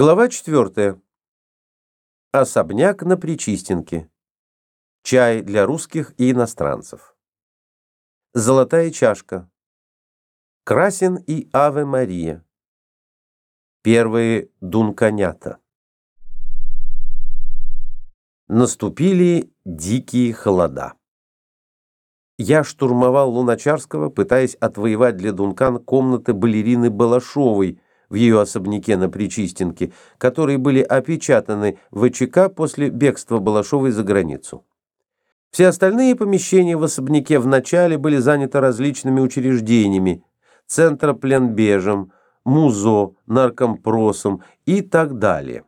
Глава 4. Особняк на Причистенке. Чай для русских и иностранцев. Золотая чашка. Красин и Аве Мария. Первые дунканята. Наступили дикие холода. Я штурмовал Луначарского, пытаясь отвоевать для Дункан комнаты балерины Балашовой – в ее особняке на Причистенке, которые были опечатаны в ВЧК после бегства Балашовой за границу. Все остальные помещения в особняке вначале были заняты различными учреждениями, центропленбежем, музо, наркомпросом и так далее.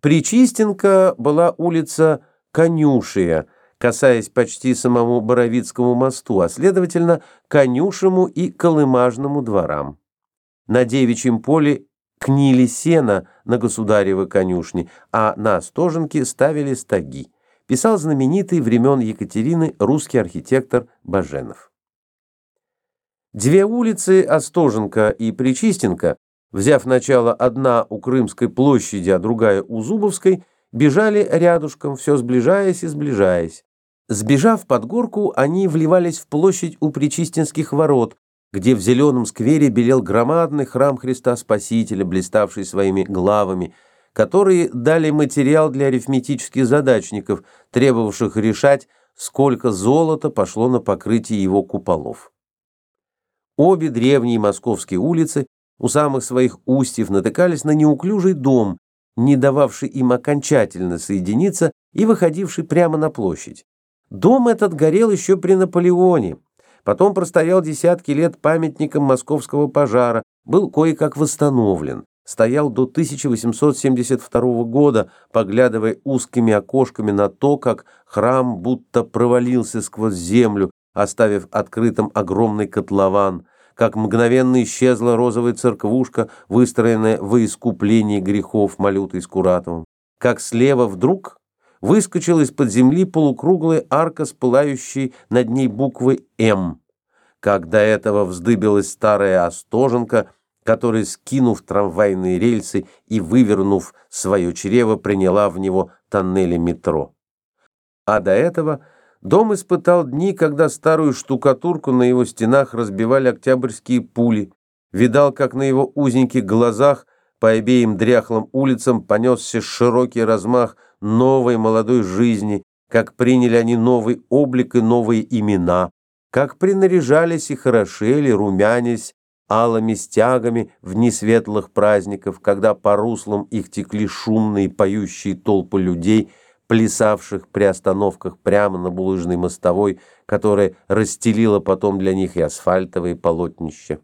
Причистенка была улица Конюшия, касаясь почти самому Боровицкому мосту, а следовательно, Конюшему и Колымажному дворам. На девичьем поле книли сено на государевы конюшни, а на Остоженке ставили стаги. Писал знаменитый времен Екатерины русский архитектор Баженов. Две улицы, Остоженка и Причистенка, взяв начало одна у Крымской площади, а другая у Зубовской, бежали рядышком, все сближаясь и сближаясь. Сбежав под горку, они вливались в площадь у Причистенских ворот, где в зеленом сквере белел громадный храм Христа Спасителя, блиставший своими главами, которые дали материал для арифметических задачников, требовавших решать, сколько золота пошло на покрытие его куполов. Обе древние московские улицы у самых своих устьев натыкались на неуклюжий дом, не дававший им окончательно соединиться и выходивший прямо на площадь. Дом этот горел еще при Наполеоне, Потом простоял десятки лет памятником московского пожара, был кое-как восстановлен. Стоял до 1872 года, поглядывая узкими окошками на то, как храм будто провалился сквозь землю, оставив открытым огромный котлован, как мгновенно исчезла розовая церквушка, выстроенная во искуплении грехов Малютой Скуратовым, как слева вдруг выскочила из-под земли полукруглая арка с пылающей над ней буквой «М». Как до этого вздыбилась старая Остоженка, которая, скинув трамвайные рельсы и вывернув свое чрево, приняла в него тоннели метро. А до этого дом испытал дни, когда старую штукатурку на его стенах разбивали октябрьские пули, видал, как на его узеньких глазах по обеим дряхлым улицам понесся широкий размах новой молодой жизни, как приняли они новый облик и новые имена, как принаряжались и хорошели, румянясь, алыми стягами в дни светлых праздников, когда по руслам их текли шумные поющие толпы людей, плясавших при остановках прямо на булыжной мостовой, которая расстелила потом для них и асфальтовые полотнища.